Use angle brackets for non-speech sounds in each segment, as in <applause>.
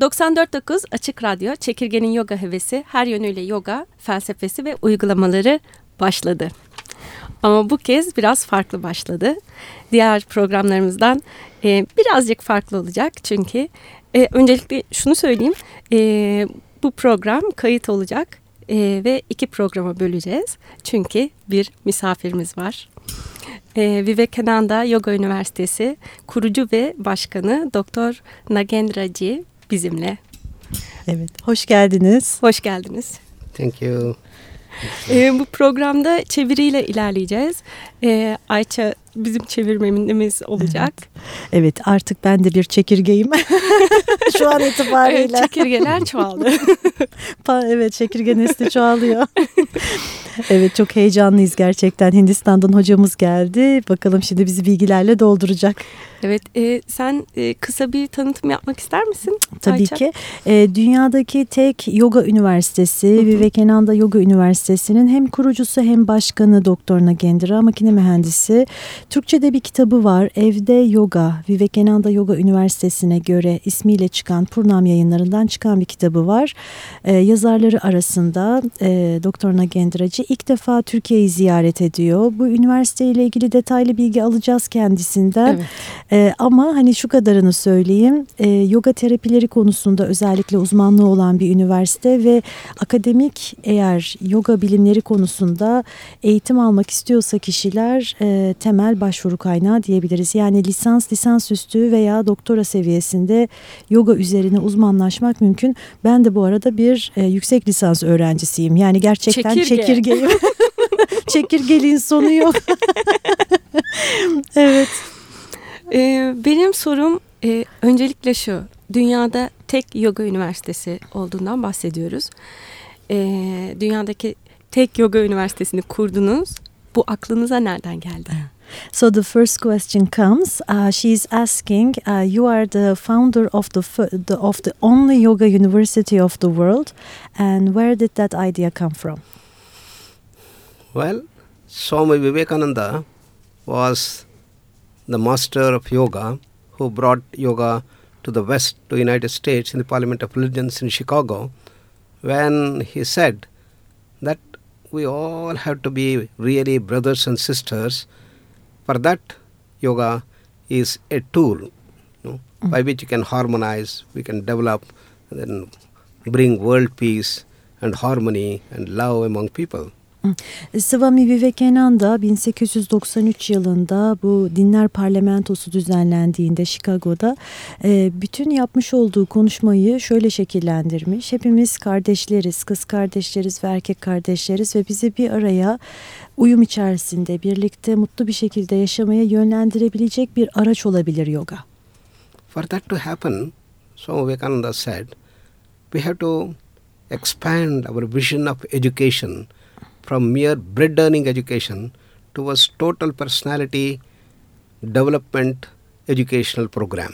94.9 Açık Radyo, Çekirge'nin yoga hevesi, her yönüyle yoga, felsefesi ve uygulamaları başladı. Ama bu kez biraz farklı başladı. Diğer programlarımızdan e, birazcık farklı olacak çünkü e, öncelikle şunu söyleyeyim. E, bu program kayıt olacak e, ve iki programa böleceğiz. Çünkü bir misafirimiz var. E, Vivekananda Yoga Üniversitesi kurucu ve başkanı Doktor Nagendraji bizimle. Evet, hoş geldiniz. Hoş geldiniz. Thank you. E, bu programda çeviriyle ilerleyeceğiz. E, Ayça bizim çevirmenimiz olacak. Evet, evet artık ben de bir çekirgeyim. <laughs> Şu an itibariyle. Evet, çekirgeler çoğaldı. <laughs> evet çekirge nesli çoğalıyor. <laughs> evet çok heyecanlıyız gerçekten. Hindistan'dan hocamız geldi. Bakalım şimdi bizi bilgilerle dolduracak. Evet e, sen e, kısa bir tanıtım yapmak ister misin? Tabii Ayça? ki. E, dünyadaki tek yoga üniversitesi Vivekananda Yoga Üniversitesi'nin hem kurucusu hem başkanı Doktor Nagendra makine mühendisi. Türkçe'de bir kitabı var. Evde Yoga Vivekananda Yoga Üniversitesi'ne göre ismiyle çıkan Purnam yayınlarından çıkan bir kitabı var. E, yazarları arasında e, Doktor Nagendracı ilk defa Türkiye'yi ziyaret ediyor. Bu üniversiteyle ilgili detaylı bilgi alacağız kendisinden. Evet. E, ama hani şu kadarını söyleyeyim. E, yoga terapileri konusunda özellikle uzmanlığı olan bir üniversite ve akademik eğer yoga bilimleri konusunda eğitim almak istiyorsa kişiler e, temel başvuru kaynağı diyebiliriz. Yani lisans, lisans üstü veya doktora seviyesinde yoga üzerine uzmanlaşmak mümkün. Ben de bu arada bir e, yüksek lisans öğrencisiyim. Yani gerçekten Çekirge. çekirgeyim. <laughs> Çekirgeliğin sonu yok. <laughs> evet. Ee, benim sorum e, öncelikle şu. Dünyada tek yoga üniversitesi olduğundan bahsediyoruz. Ee, dünyadaki tek yoga üniversitesini kurdunuz. Bu aklınıza nereden geldi? So the first question comes. Uh, she's asking, uh, "You are the founder of the, the of the only yoga university of the world, and where did that idea come from?" Well, Swami Vivekananda was the master of yoga, who brought yoga to the West, to United States, in the Parliament of Religions in Chicago, when he said that we all have to be really brothers and sisters. For that, yoga is a tool you know, mm. by which you can harmonize, we can develop, and then bring world peace and harmony and love among people. Swami Vivekananda 1893 yılında bu dinler parlamentosu düzenlendiğinde Chicago'da e, bütün yapmış olduğu konuşmayı şöyle şekillendirmiş. Hepimiz kardeşleriz, kız kardeşleriz ve erkek kardeşleriz ve bizi bir araya uyum içerisinde birlikte mutlu bir şekilde yaşamaya yönlendirebilecek bir araç olabilir yoga. For that to happen, Swami Vivekananda said, we have to expand our vision of education from mere bread earning education towards total personality development educational program.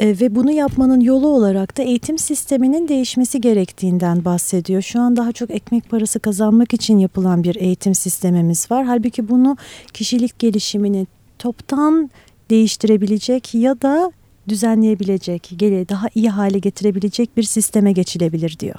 E, ve bunu yapmanın yolu olarak da eğitim sisteminin değişmesi gerektiğinden bahsediyor. Şu an daha çok ekmek parası kazanmak için yapılan bir eğitim sistemimiz var. Halbuki bunu kişilik gelişimini toptan değiştirebilecek ya da düzenleyebilecek, daha iyi hale getirebilecek bir sisteme geçilebilir diyor.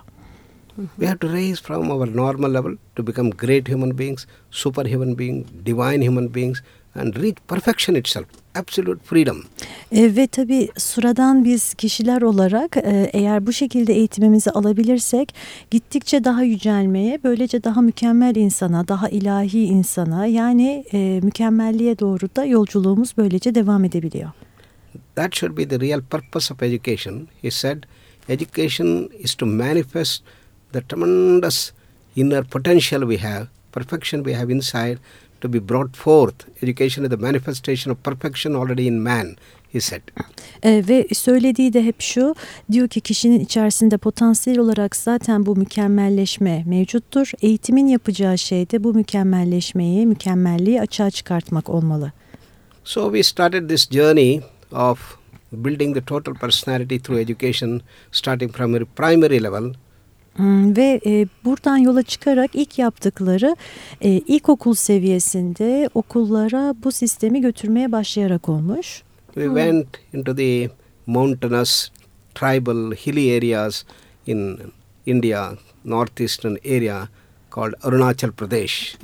We have to raise from our normal level to become great human beings, super human beings, divine human beings and reach perfection itself. Absolute freedom. E, ve tabii sıradan biz kişiler olarak e, eğer bu şekilde eğitimimizi alabilirsek gittikçe daha yücelmeye, böylece daha mükemmel insana, daha ilahi insana yani e, mükemmelliğe doğru da yolculuğumuz böylece devam edebiliyor. That should be the real purpose of education. He said education is to manifest the tremendous inner potential we have, perfection we have inside, to be brought forth. Education is the manifestation of perfection already in man. He said. E, ve söylediği de hep şu diyor ki kişinin içerisinde potansiyel olarak zaten bu mükemmelleşme mevcuttur. Eğitimin yapacağı şey de bu mükemmelleşmeyi, mükemmelliği açığa çıkartmak olmalı. So we started this journey of building the total personality through education starting from a primary level ve e, buradan yola çıkarak ilk yaptıkları e, ilkokul seviyesinde okullara bu sistemi götürmeye başlayarak olmuş. We hmm. went into the mountainous tribal hilly areas in India, northeastern area called Arunachal Pradesh.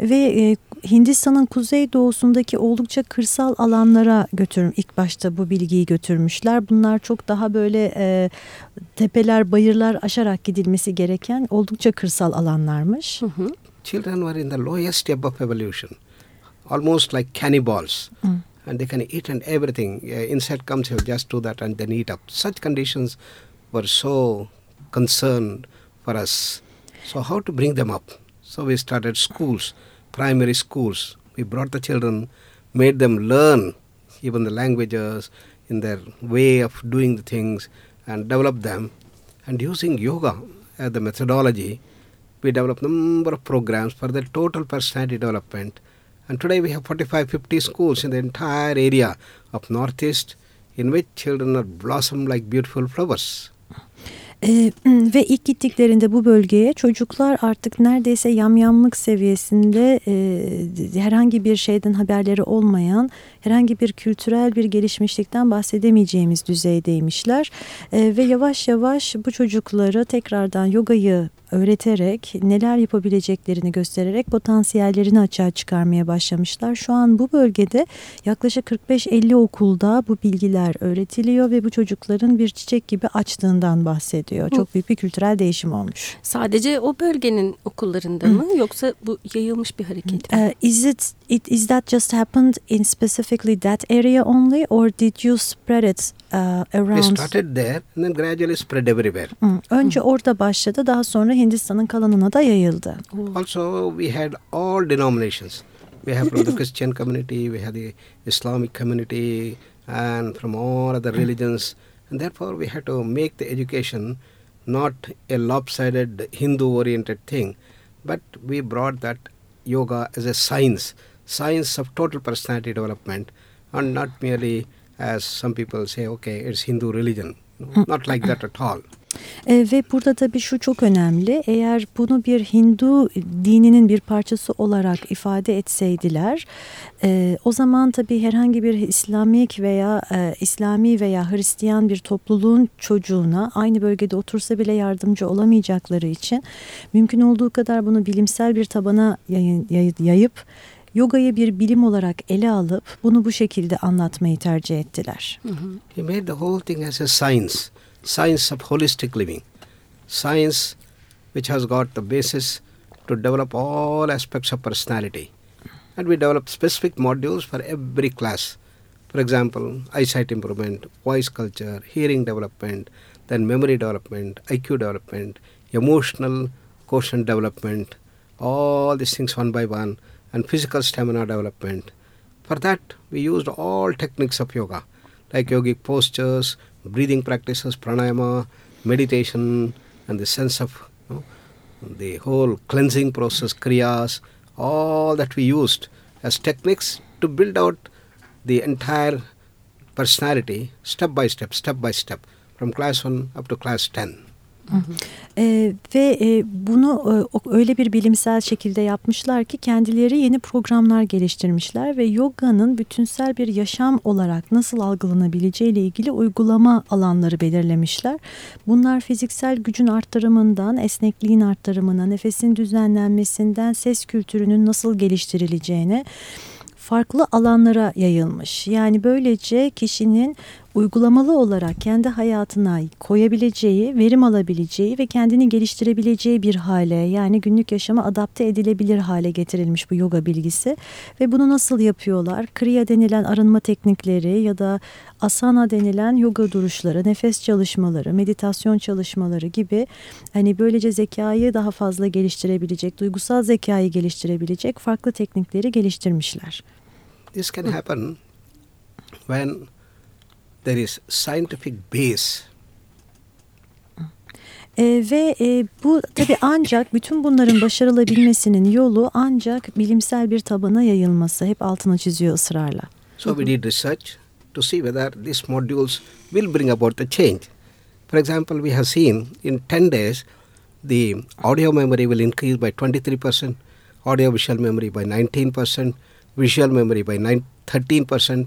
Ve e, Hindistan'ın kuzey doğusundaki oldukça kırsal alanlara götürüm ilk başta bu bilgiyi götürmüşler. Bunlar çok daha böyle e, tepeler, bayırlar aşarak gidilmesi gereken oldukça kırsal alanlarmış. Hı hı. Children were in the lowest ebb of evolution, almost like cannibals. And they can eat and everything. Uh, insect comes, he'll just do that and then eat up. Such conditions were so concerned for us. So how to bring them up? So we started schools, primary schools. We brought the children, made them learn even the languages in their way of doing the things and develop them. And using yoga as the methodology, we developed number of programs for their total personality development. And today we have 45, 50 schools in the entire area of Northeast in which children are blossom like beautiful flowers. Ee, ve ilk gittiklerinde bu bölgeye çocuklar artık neredeyse yamyamlık seviyesinde e, herhangi bir şeyden haberleri olmayan herhangi bir kültürel bir gelişmişlikten bahsedemeyeceğimiz düzeydeymişler. E, ve yavaş yavaş bu çocuklara tekrardan yogayı öğreterek neler yapabileceklerini göstererek potansiyellerini açığa çıkarmaya başlamışlar. Şu an bu bölgede yaklaşık 45-50 okulda bu bilgiler öğretiliyor ve bu çocukların bir çiçek gibi açtığından bahsediyor. Çok büyük bir kültürel değişim olmuş. Sadece o bölgenin okullarında mı yoksa bu yayılmış bir hareket mi? Uh, is it, it is that just happened in specifically that area only or did you spread it uh, We around? started there and then gradually spread everywhere. Hı, Önce orada başladı daha sonra Hindistan'ın kalanına da yayıldı. Also, we had all denominations. We have from the <coughs> Christian community, we have the Islamic community, and from all other religions. And therefore, we had to make the education not a lopsided Hindu oriented thing, but we brought that yoga as a science, science of total personality development, and not merely as some people say, okay, it's Hindu religion. No, Not like that at all. E, ve burada tabii şu çok önemli. Eğer bunu bir Hindu dininin bir parçası olarak ifade etseydiler, e, o zaman tabii herhangi bir İslamik veya e, İslami veya Hristiyan bir topluluğun çocuğuna aynı bölgede otursa bile yardımcı olamayacakları için mümkün olduğu kadar bunu bilimsel bir tabana yayın, yay- yayıp yogayı bir bilim olarak ele alıp bunu bu şekilde anlatmayı tercih ettiler. He made the whole thing as a science, science of holistic living, science which has got the basis to develop all aspects of personality. And we developed specific modules for every class. For example, eyesight improvement, voice culture, hearing development, then memory development, IQ development, emotional quotient development, all these things one by one, and physical stamina development. For that, we used all techniques of yoga, like yogic postures, breathing practices, pranayama, meditation, and the sense of you know, the whole cleansing process, kriyas, all that we used as techniques to build out the entire personality step by step, step by step, from class 1 up to class 10. Ee, ve e, bunu e, öyle bir bilimsel şekilde yapmışlar ki kendileri yeni programlar geliştirmişler ve yoganın bütünsel bir yaşam olarak nasıl algılanabileceği ile ilgili uygulama alanları belirlemişler. Bunlar fiziksel gücün arttırımından, esnekliğin arttırımına, nefesin düzenlenmesinden, ses kültürünün nasıl geliştirileceğine farklı alanlara yayılmış. Yani böylece kişinin uygulamalı olarak kendi hayatına koyabileceği, verim alabileceği ve kendini geliştirebileceği bir hale yani günlük yaşama adapte edilebilir hale getirilmiş bu yoga bilgisi. Ve bunu nasıl yapıyorlar? Kriya denilen arınma teknikleri ya da asana denilen yoga duruşları, nefes çalışmaları, meditasyon çalışmaları gibi hani böylece zekayı daha fazla geliştirebilecek, duygusal zekayı geliştirebilecek farklı teknikleri geliştirmişler. This can happen when there is scientific base E, ve e, bu tabi ancak bütün bunların başarılabilmesinin yolu ancak bilimsel bir tabana yayılması. Hep altını çiziyor ısrarla. So we did research to see whether these modules will bring about the change. For example, we have seen in 10 days the audio memory will increase by 23%, audio visual memory by 19%, visual memory by 9, 13%,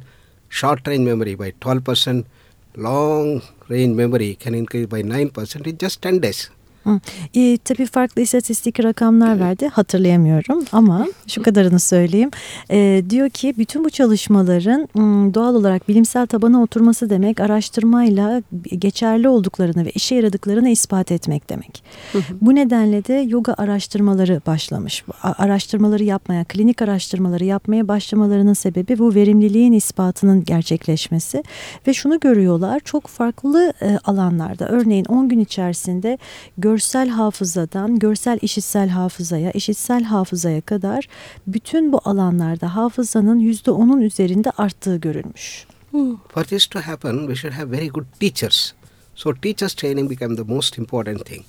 short range memory by 12%, long range memory can increase by 9% in just 10 days. Hı. E, tabii farklı istatistik rakamlar verdi hatırlayamıyorum ama şu kadarını söyleyeyim. E, diyor ki bütün bu çalışmaların doğal olarak bilimsel tabana oturması demek araştırmayla geçerli olduklarını ve işe yaradıklarını ispat etmek demek. Bu nedenle de yoga araştırmaları başlamış. Araştırmaları yapmaya, klinik araştırmaları yapmaya başlamalarının sebebi bu verimliliğin ispatının gerçekleşmesi ve şunu görüyorlar çok farklı e, alanlarda örneğin 10 gün içerisinde görsel hafızadan görsel işitsel hafızaya, işitsel hafızaya kadar bütün bu alanlarda hafızanın %10'un üzerinde arttığı görülmüş. For this to happen, we should have very good teachers. So, teachers training became the most important thing.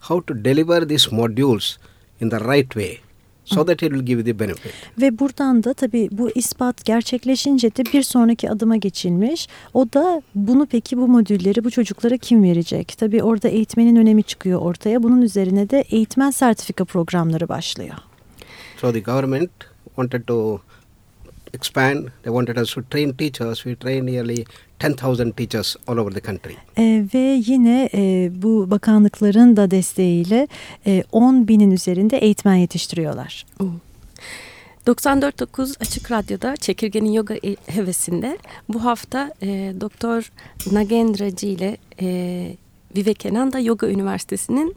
How to deliver these modules in the right way so that it will give the benefit. Ve buradan da tabii bu ispat gerçekleşince de bir sonraki adıma geçilmiş. O da bunu peki bu modülleri bu çocuklara kim verecek? Tabii orada eğitmenin önemi çıkıyor ortaya. Bunun üzerine de eğitmen sertifika programları başlıyor. So, the government wanted to expand, they wanted us to train teachers. We trained nearly 10,000 teachers all over the country. Ee, ve yine e, bu bakanlıkların da desteğiyle e, 10 binin üzerinde eğitmen yetiştiriyorlar. 94.9 Açık Radyo'da Çekirge'nin yoga e- hevesinde bu hafta e, Doktor Nagendraji ile e, Vivekananda Yoga Üniversitesi'nin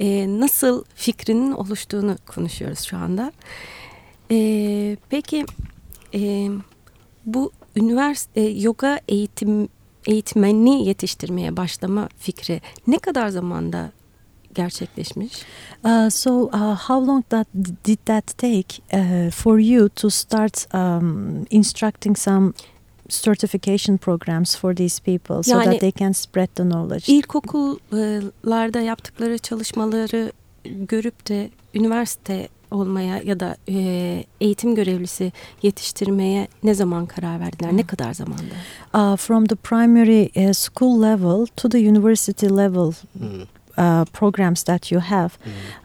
e, nasıl fikrinin oluştuğunu konuşuyoruz şu anda. E, peki e, bu üniversite e, yoga eğitim eğitmenini yetiştirmeye başlama fikri ne kadar zamanda gerçekleşmiş? Uh, so uh, how long that did that take uh, for you to start um, instructing some certification programs for these people so Yani- that they can spread the knowledge? İlkokullarda yaptıkları çalışmaları görüp de üniversite olmaya ya da e, eğitim görevlisi yetiştirmeye ne zaman karar verdiler? Ne kadar zamanda? Uh, from the primary uh, school level to the university level uh, programs that you have,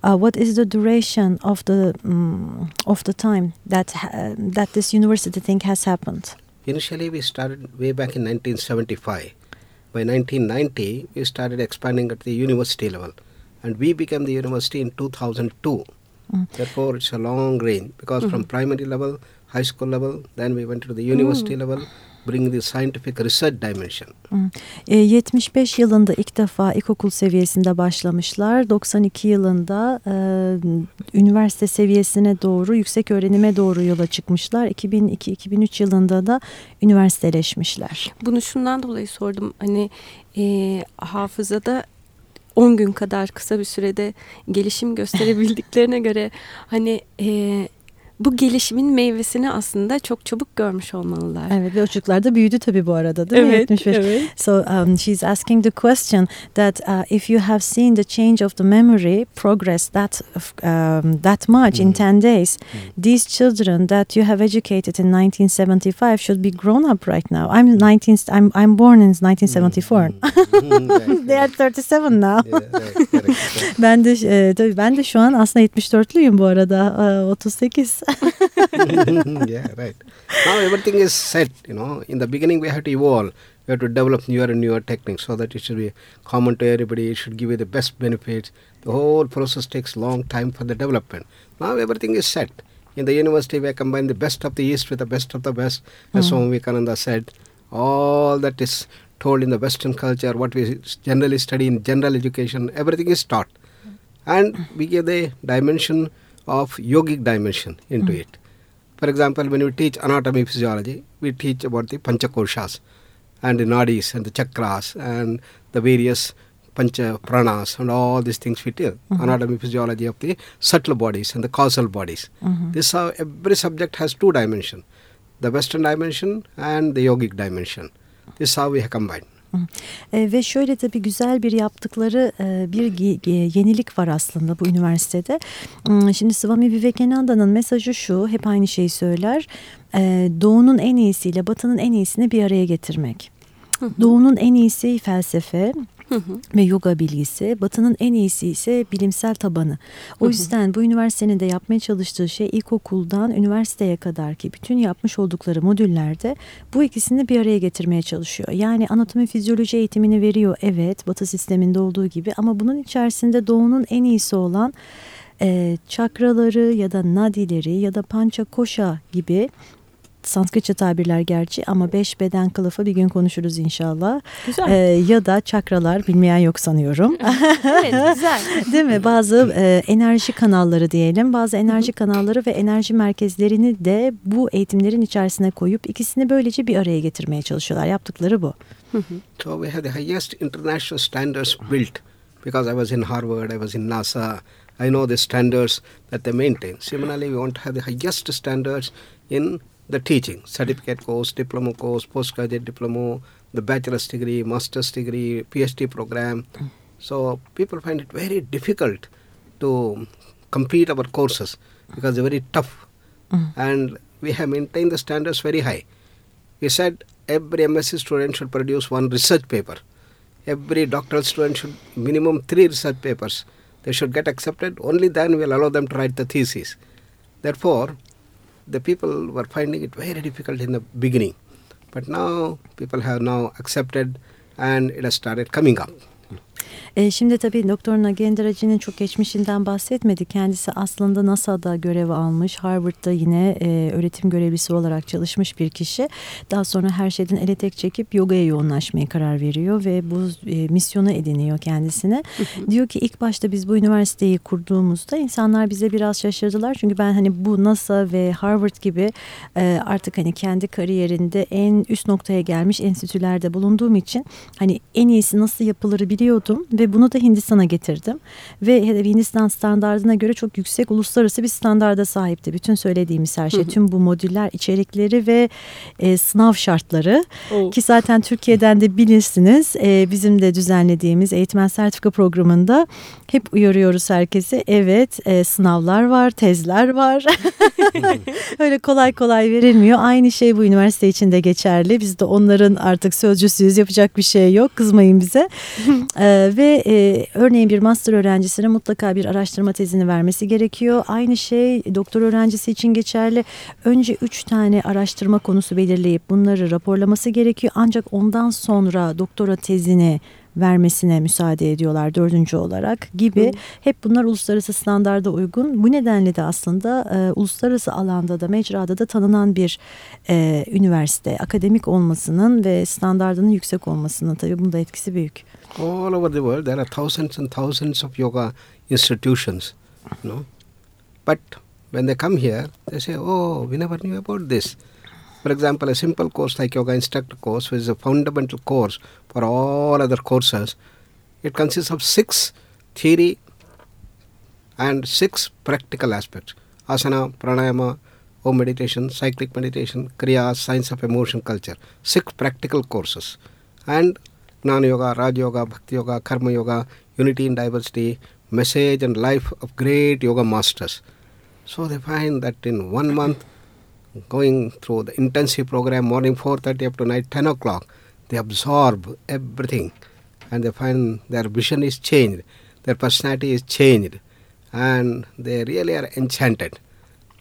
uh, what is the duration of the um, of the time that ha- that this university thing has happened? Initially, we started way back in 1975. By 1990, we started expanding at the university level, and we became the university in 2002. Therefore, it's a long range because from primary level, high school level, then we went to the university level, bringing the scientific research dimension. Hı. E, 75 yılında ilk defa ilkokul seviyesinde başlamışlar. 92 yılında e, üniversite seviyesine doğru, yüksek öğrenime doğru yola çıkmışlar. 2002-2003 yılında da üniversiteleşmişler. Bunu şundan dolayı sordum. Hani e, hafızada 10 gün kadar kısa bir sürede gelişim gösterebildiklerine göre hani e, bu gelişimin meyvesini aslında çok çabuk görmüş olmalılar. Evet ve o çocuklar da büyüdü tabii bu arada değil mi? 75. evet. So um, she's asking the question that uh, if you have seen the change of the memory progress that um, that much in 10 days, these children that you have educated in 1975 should be grown up right now. I'm 19 I'm I'm born in 1974. Mm, right, They are right. 37 now. Yeah, <laughs> ben de e, tabii ben de şu an aslında 74'lüyüm bu arada. E, 38. <laughs> <laughs> yeah, right. Now everything is set, you know. In the beginning, we have to evolve. We have to develop newer and newer techniques so that it should be common to everybody. It should give you the best benefits. The whole process takes long time for the development. Now everything is set. In the university, we combine the best of the East with the best of the West. As Swami Vivekananda said, all that is told in the Western culture, what we generally study in general education, everything is taught. And we give the dimension of yogic dimension into hmm. it. For example, when we teach anatomy physiology, we teach about the panchakoshas and the nadis and the chakras and the various pancha pranas and all these things we tell. Mm-hmm. Anatomy physiology of the subtle bodies and the causal bodies. Mm-hmm. This how every subject has two dimensions, the Western dimension and the yogic dimension. This is how we have combined. E, ve şöyle tabii güzel bir yaptıkları e, bir yenilik var aslında bu üniversitede. Hmm, Şimdi Swami Vivekananda'nın mesajı şu, hep aynı şeyi söyler. E, doğunun en iyisiyle batının en iyisini bir araya getirmek. Doğunun en iyisi felsefe, ve yoga bilgisi. Batı'nın en iyisi ise bilimsel tabanı. O yüzden bu üniversitenin de yapmaya çalıştığı şey ilkokuldan üniversiteye kadar ki bütün yapmış oldukları modüllerde bu ikisini bir araya getirmeye çalışıyor. Yani anatomi fizyoloji eğitimini veriyor evet Batı sisteminde olduğu gibi ama bunun içerisinde doğunun en iyisi olan e, çakraları ya da nadileri ya da pança koşa gibi Sanskritçe tabirler gerçi ama beş beden kılıfı bir gün konuşuruz inşallah. Güzel. Ee, ya da çakralar bilmeyen yok sanıyorum. evet güzel. <laughs> Değil mi? Bazı e, enerji kanalları diyelim. Bazı enerji kanalları ve enerji merkezlerini de bu eğitimlerin içerisine koyup ikisini böylece bir araya getirmeye çalışıyorlar. Yaptıkları bu. So we have the highest international standards built because I was in Harvard, I was in NASA. I know the standards that they maintain. Similarly, we want to have the highest standards in the teaching certificate course, diploma course, postgraduate diploma, the bachelor's degree, master's degree, PhD program. So people find it very difficult to complete our courses because they're very tough. Mm. And we have maintained the standards very high. We said every MSc student should produce one research paper. Every doctoral student should minimum three research papers. They should get accepted. Only then we'll allow them to write the thesis. Therefore, the people were finding it very difficult in the beginning. But now people have now accepted and it has started coming up. E, şimdi tabii Doktor Nagendraci'nin çok geçmişinden bahsetmedi. Kendisi aslında NASA'da görev almış. Harvard'da yine e, öğretim görevlisi olarak çalışmış bir kişi. Daha sonra her şeyden ele tek çekip yogaya yoğunlaşmaya karar veriyor ve bu e, misyonu ediniyor kendisine. Diyor ki ilk başta biz bu üniversiteyi kurduğumuzda insanlar bize biraz şaşırdılar. Çünkü ben hani bu NASA ve Harvard gibi e, artık hani kendi kariyerinde en üst noktaya gelmiş enstitülerde bulunduğum için hani en iyisi nasıl yapılır biliyordum ve bunu da Hindistan'a getirdim. Ve Hindistan standartına göre çok yüksek uluslararası bir standarda sahipti. Bütün söylediğimiz her şey, tüm bu modüller, içerikleri ve e, sınav şartları. Oo. Ki zaten Türkiye'den de bilirsiniz e, bizim de düzenlediğimiz eğitmen sertifika programında hep uyarıyoruz herkesi. Evet e, sınavlar var, tezler var. <laughs> Öyle kolay kolay verilmiyor. Aynı şey bu üniversite için de geçerli. Biz de onların artık sözcüsüyüz yapacak bir şey yok. Kızmayın bize. Ee, <laughs> ve e, örneğin bir master öğrencisine mutlaka bir araştırma tezini vermesi gerekiyor. Aynı şey doktor öğrencisi için geçerli. Önce üç tane araştırma konusu belirleyip bunları raporlaması gerekiyor. Ancak ondan sonra doktora tezini vermesine müsaade ediyorlar dördüncü olarak gibi. Hep bunlar uluslararası standarda uygun. Bu nedenle de aslında e, uluslararası alanda da mecrada da tanınan bir e, üniversite. Akademik olmasının ve standardının yüksek olmasının tabii bunda etkisi büyük. All over the world, there are thousands and thousands of yoga institutions, you know. But when they come here, they say, "Oh, we never knew about this." For example, a simple course like yoga instructor course, which is a fundamental course for all other courses, it consists of six theory and six practical aspects: asana, pranayama, home meditation, cyclic meditation, kriya, science of emotion, culture. Six practical courses, and Jnana Yoga, Raj Yoga, Bhakti Yoga, Karma Yoga, Unity in Diversity, Message and Life of Great Yoga Masters. So they find that in one month, going through the intensive program, morning 4.30 up to night 10 o'clock, they absorb everything. And they find their vision is changed, their personality is changed, and they really are enchanted.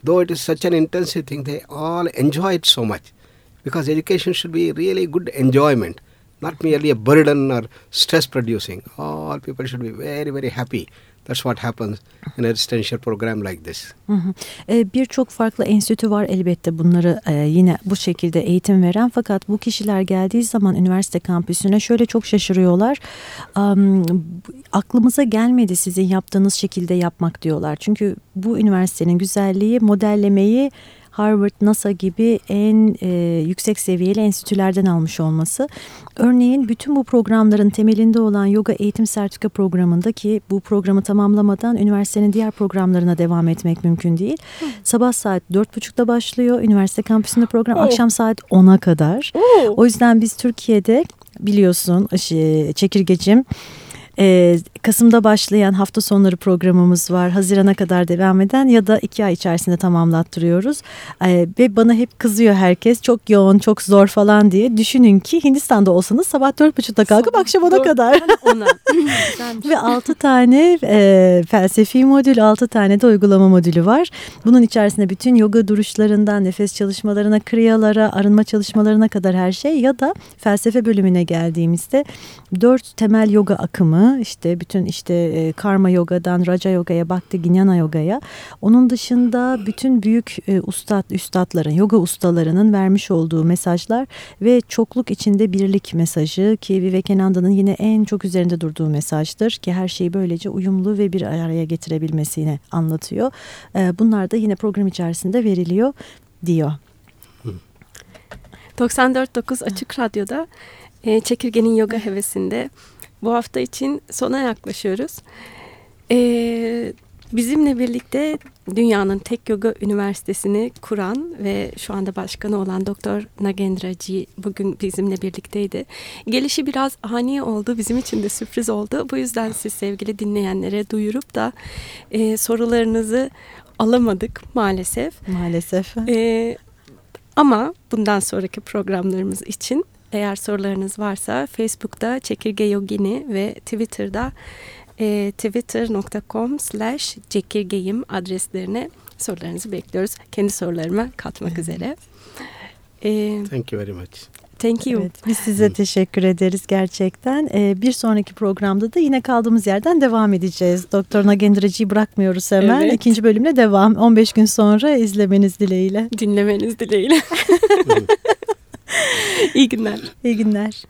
Though it is such an intensive thing, they all enjoy it so much. Because education should be really good enjoyment not merely a burden or stress producing. All people should be very, very happy. That's what happens in a residential program like this. E, Birçok farklı enstitü var elbette bunları e, yine bu şekilde eğitim veren fakat bu kişiler geldiği zaman üniversite kampüsüne şöyle çok şaşırıyorlar. Am, aklımıza gelmedi sizin yaptığınız şekilde yapmak diyorlar. Çünkü bu üniversitenin güzelliği modellemeyi Harvard, NASA gibi en e, yüksek seviyeli enstitülerden almış olması. Örneğin bütün bu programların temelinde olan yoga eğitim sertifika programında ki bu programı tamamlamadan üniversitenin diğer programlarına devam etmek mümkün değil. Sabah saat dört buçukta başlıyor üniversite kampüsünde program Oh. akşam saat 10'a kadar. Oo. O yüzden biz Türkiye'de biliyorsun çekirgecim e, Kasım'da başlayan hafta sonları programımız var. Hazirana kadar devam eden ya da iki ay içerisinde tamamlattırıyoruz. E, ve bana hep kızıyor herkes çok yoğun, çok zor falan diye. Düşünün ki Hindistan'da olsanız sabah dört buçukta kalkıp akşam ona kadar. Ona. <laughs> ve altı tane e, felsefi modül, altı tane de uygulama modülü var. Bunun içerisinde bütün yoga duruşlarından nefes çalışmalarına, kriyalara, arınma çalışmalarına kadar her şey ya da felsefe bölümüne geldiğimizde dört temel yoga akımı işte bütün işte e, karma yogadan raja yogaya, bhakti gnana yogaya. Onun dışında bütün büyük e, ustad üstadların, yoga ustalarının vermiş olduğu mesajlar ve çokluk içinde birlik mesajı ki Vivekananda'nın yine en çok üzerinde durduğu mesajdır ki her şeyi böylece uyumlu ve bir araya getirebilmesini anlatıyor. E, bunlar da yine program içerisinde veriliyor diyor. 94.9 Açık Radyo'da e, Çekirge'nin yoga hevesinde bu hafta için sona yaklaşıyoruz. E, bizimle birlikte dünyanın tek yoga üniversitesini kuran ve şu anda başkanı olan Doktor Nagendra Ji bugün bizimle birlikteydi. Gelişi biraz ani oldu, bizim için de sürpriz oldu. Bu yüzden siz sevgili dinleyenlere duyurup da e, sorularınızı alamadık maalesef. Maalesef. E, ama bundan sonraki programlarımız için eğer sorularınız varsa Facebook'ta Çekirge Yogini ve Twitter'da e, twitter.com slash çekirgeyim adreslerine sorularınızı bekliyoruz. Kendi sorularıma katmak üzere. E, Thank you very much. Thank you. Evet, biz size teşekkür ederiz gerçekten. Ee, bir sonraki programda da yine kaldığımız yerden devam edeceğiz. Doktor Nagendraci'yi bırakmıyoruz hemen. Evet. İkinci bölümle devam. 15 gün sonra izlemeniz dileğiyle. Dinlemeniz dileğiyle. <laughs> İyi günler. İyi günler.